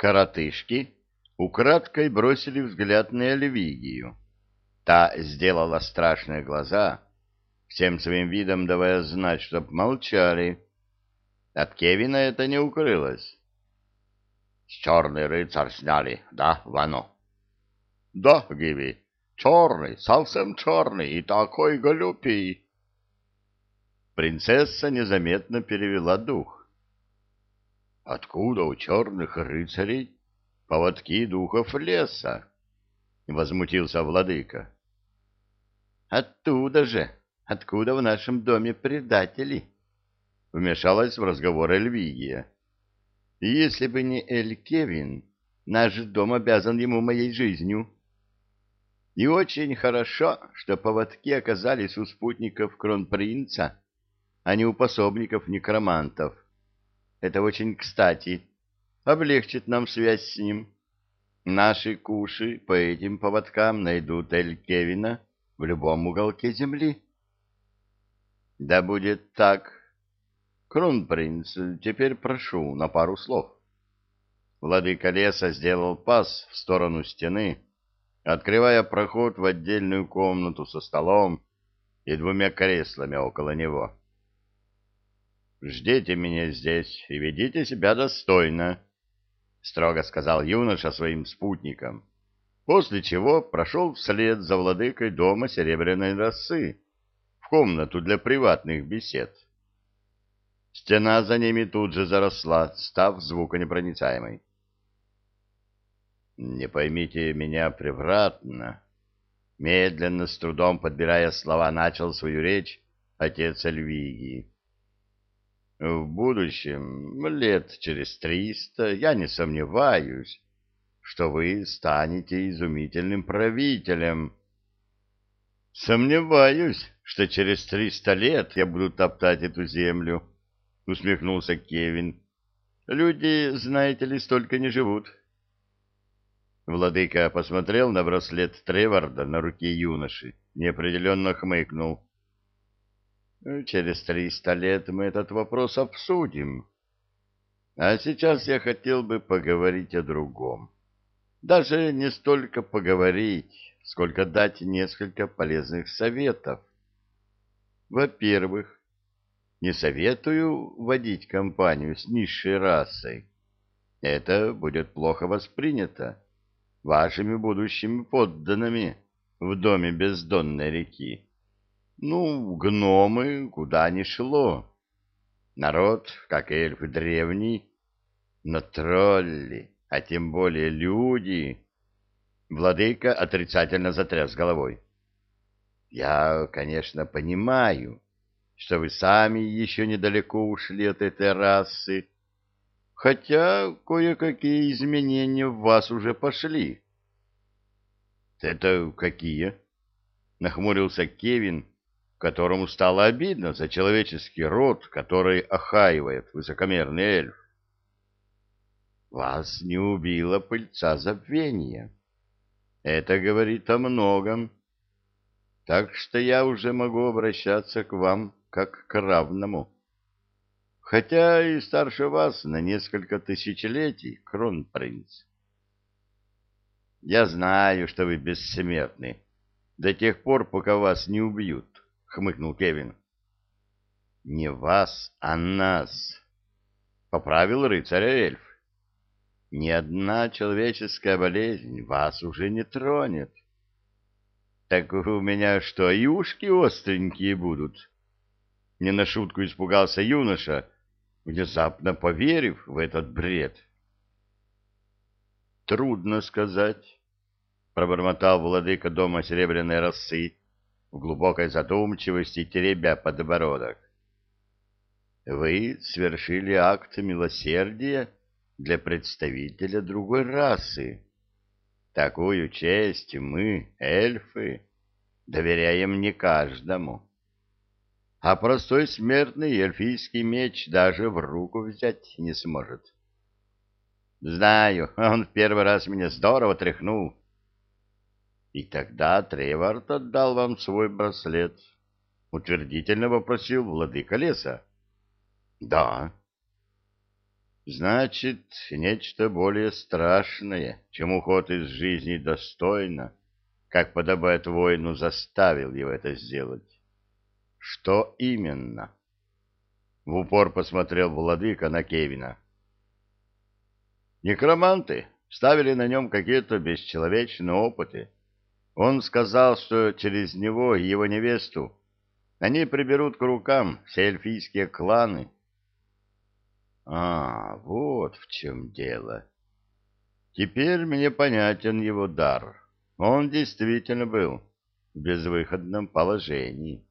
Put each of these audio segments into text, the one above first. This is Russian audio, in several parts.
Коротышки украдкой бросили взгляд на Эльвигию. Та сделала страшные глаза, всем своим видом давая знать, чтоб молчали. От Кевина это не укрылось. — С черный рыцарь сняли, да, Вано? — Да, Гиви, черный, совсем черный и такой голюпий. Принцесса незаметно перевела дух. — Откуда у черных рыцарей поводки духов леса? — возмутился владыка. — Оттуда же, откуда в нашем доме предатели? — вмешалась в разговор Эльвигия. — Если бы не Эль Кевин, наш дом обязан ему моей жизнью. И очень хорошо, что поводки оказались у спутников кронпринца, а не у пособников некромантов. Это очень кстати, облегчит нам связь с ним. Наши куши по этим поводкам найдут Эль Кевина в любом уголке земли. Да будет так. Кронпринц, теперь прошу на пару слов. Владыка леса сделал пас в сторону стены, открывая проход в отдельную комнату со столом и двумя креслами около него. «Ждите меня здесь и ведите себя достойно», — строго сказал юноша своим спутникам, после чего прошел вслед за владыкой дома Серебряной росы в комнату для приватных бесед. Стена за ними тут же заросла, став звуконепроницаемой. «Не поймите меня превратно», — медленно, с трудом подбирая слова, начал свою речь отец Эльвигии. В будущем, лет через триста, я не сомневаюсь, что вы станете изумительным правителем. Сомневаюсь, что через триста лет я буду топтать эту землю, усмехнулся Кевин. Люди, знаете ли, столько не живут. Владыка посмотрел на браслет Треварда на руке юноши, неопределенно хмыкнул. Через триста лет мы этот вопрос обсудим. А сейчас я хотел бы поговорить о другом. Даже не столько поговорить, сколько дать несколько полезных советов. Во-первых, не советую водить компанию с низшей расой. Это будет плохо воспринято вашими будущими подданными в доме бездонной реки. Ну, гномы куда ни шло. Народ, как эльфы древний, но тролли, а тем более люди... Владыка отрицательно затряс головой. Я, конечно, понимаю, что вы сами еще недалеко ушли от этой расы, хотя кое-какие изменения в вас уже пошли. — Это какие? — нахмурился Кевин, которому стало обидно за человеческий род, который охаивает высокомерный эльф. Вас не убила пыльца забвения. Это говорит о многом. Так что я уже могу обращаться к вам как к равному. Хотя и старше вас на несколько тысячелетий, кронпринц. Я знаю, что вы бессмертны до тех пор, пока вас не убьют хмыкнул Кевин. Не вас, а нас, поправил рыцаря эльф. Ни одна человеческая болезнь вас уже не тронет. Так у меня что, и ушки остренькие будут? Не на шутку испугался юноша, внезапно поверив в этот бред. Трудно сказать, пробормотал владыка дома серебряной росы, в глубокой задумчивости теребя подбородок. Вы совершили акт милосердия для представителя другой расы. Такую честь мы, эльфы, доверяем не каждому. А простой смертный эльфийский меч даже в руку взять не сможет. Знаю, он в первый раз меня здорово тряхнул, и тогда Тревард отдал вам свой браслет. Утвердительно вопросил владыка леса. Да. Значит, нечто более страшное, чем уход из жизни достойно, как подобает воину, заставил его это сделать. Что именно? В упор посмотрел владыка на Кевина. Некроманты ставили на нем какие-то бесчеловечные опыты. Он сказал, что через него и его невесту они приберут к рукам все эльфийские кланы. А, вот в чем дело. Теперь мне понятен его дар. Он действительно был в безвыходном положении.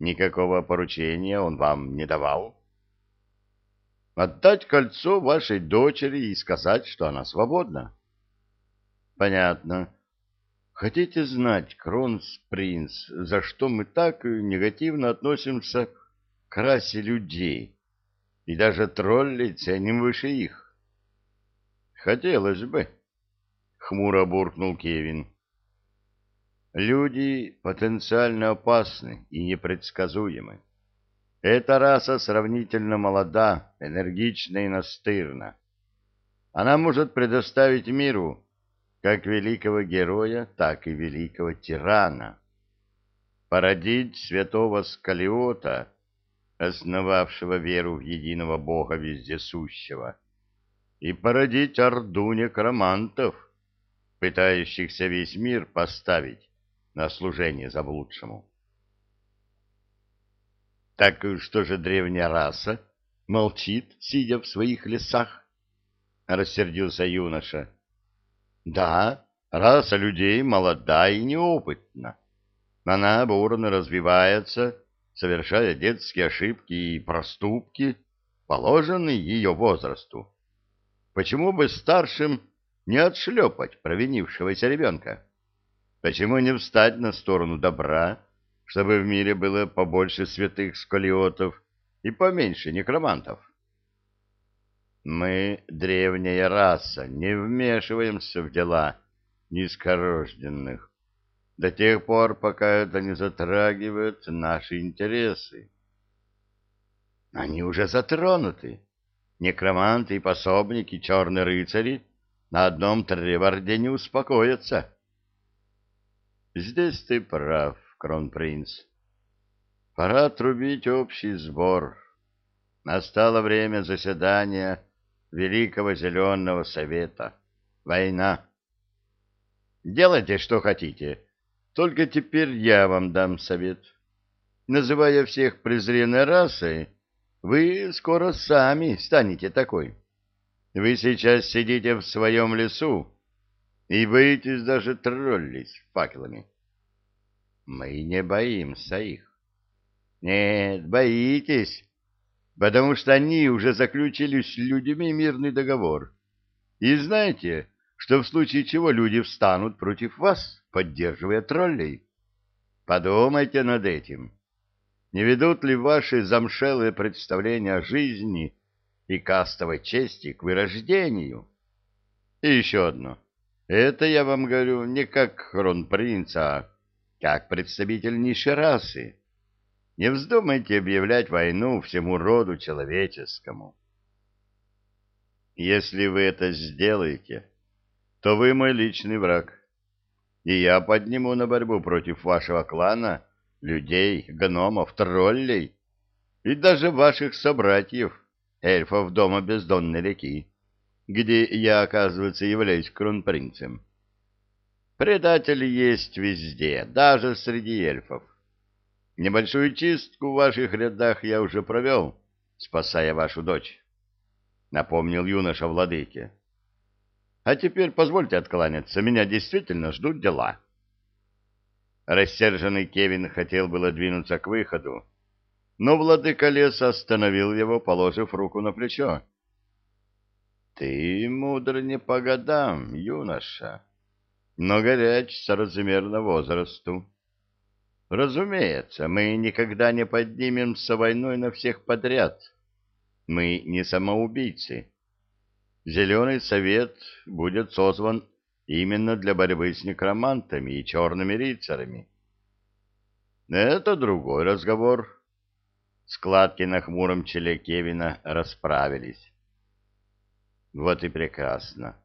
Никакого поручения он вам не давал? Отдать кольцо вашей дочери и сказать, что она свободна. Понятно. Хотите знать, Кронс принц, за что мы так негативно относимся к расе людей и даже троллей ценим выше их? Хотелось бы, — хмуро буркнул Кевин. Люди потенциально опасны и непредсказуемы. Эта раса сравнительно молода, энергична и настырна. Она может предоставить миру как великого героя, так и великого тирана. Породить святого Скалиота, основавшего веру в единого Бога вездесущего, и породить орду некромантов, пытающихся весь мир поставить на служение заблудшему. Так что же древняя раса молчит, сидя в своих лесах? Рассердился юноша. Да, раса людей молода и неопытна. Она бурно развивается, совершая детские ошибки и проступки, положенные ее возрасту. Почему бы старшим не отшлепать провинившегося ребенка? Почему не встать на сторону добра, чтобы в мире было побольше святых сколиотов и поменьше некромантов? Мы, древняя раса, не вмешиваемся в дела низкорожденных до тех пор, пока это не затрагивает наши интересы. Они уже затронуты. Некроманты и пособники, черные рыцари на одном треварде не успокоятся. Здесь ты прав, кронпринц. Пора трубить общий сбор. Настало время заседания Великого Зеленого Совета. Война. Делайте, что хотите. Только теперь я вам дам совет. Называя всех презренной расой, вы скоро сами станете такой. Вы сейчас сидите в своем лесу, и боитесь даже троллей с факелами. Мы не боимся их. Нет, боитесь, потому что они уже заключили с людьми мирный договор. И знаете, что в случае чего люди встанут против вас, поддерживая троллей? Подумайте над этим. Не ведут ли ваши замшелые представления о жизни и кастовой чести к вырождению? И еще одно. Это я вам говорю не как кронпринц, а как представитель низшей расы. Не вздумайте объявлять войну всему роду человеческому. Если вы это сделаете, то вы мой личный враг, и я подниму на борьбу против вашего клана людей, гномов, троллей и даже ваших собратьев, эльфов дома бездонной реки где я, оказывается, являюсь кронпринцем. Предатели есть везде, даже среди эльфов. Небольшую чистку в ваших рядах я уже провел, спасая вашу дочь, — напомнил юноша владыке. А теперь позвольте откланяться, меня действительно ждут дела. Рассерженный Кевин хотел было двинуться к выходу, но владыка леса остановил его, положив руку на плечо. Ты мудр не по годам, юноша, но горяч соразмерно возрасту. Разумеется, мы никогда не поднимемся войной на всех подряд. Мы не самоубийцы. Зеленый совет будет созван именно для борьбы с некромантами и черными рыцарями. Это другой разговор. Складки на хмуром челе Кевина расправились. Вот и прекрасно.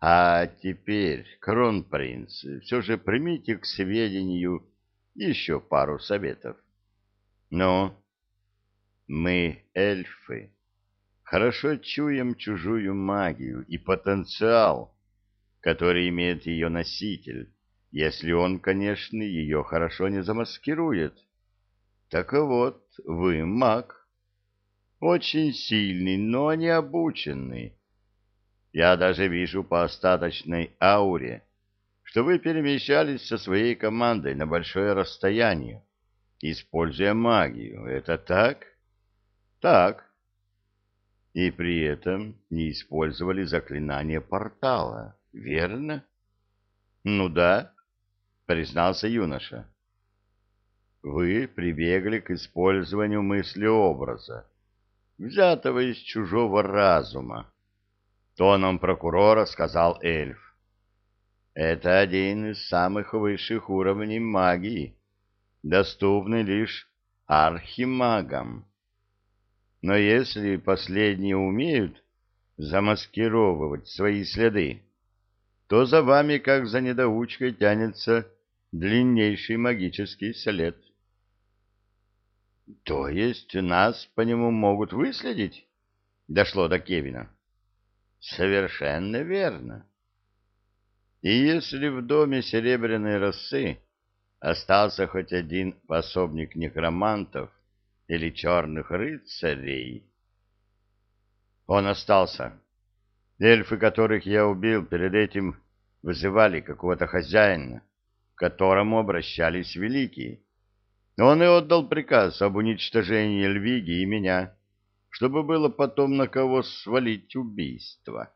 А теперь, кронпринц, все же примите к сведению еще пару советов. Ну, мы эльфы. Хорошо чуем чужую магию и потенциал, который имеет ее носитель, если он, конечно, ее хорошо не замаскирует. Так вот, вы маг. Очень сильный, но не обученный. Я даже вижу по остаточной ауре, что вы перемещались со своей командой на большое расстояние, используя магию. Это так? Так. И при этом не использовали заклинание портала, верно? Ну да, признался юноша. Вы прибегли к использованию мыслеобраза, взятого из чужого разума. Тоном прокурора сказал эльф. Это один из самых высших уровней магии, доступный лишь архимагам. Но если последние умеют замаскировывать свои следы, то за вами, как за недоучкой, тянется длиннейший магический след. — То есть нас по нему могут выследить? — дошло до Кевина. — Совершенно верно. И если в доме Серебряной росы остался хоть один пособник некромантов или черных рыцарей, он остался. Эльфы, которых я убил, перед этим вызывали какого-то хозяина, к которому обращались великие. Он и отдал приказ об уничтожении Львиги и меня, чтобы было потом на кого свалить убийство.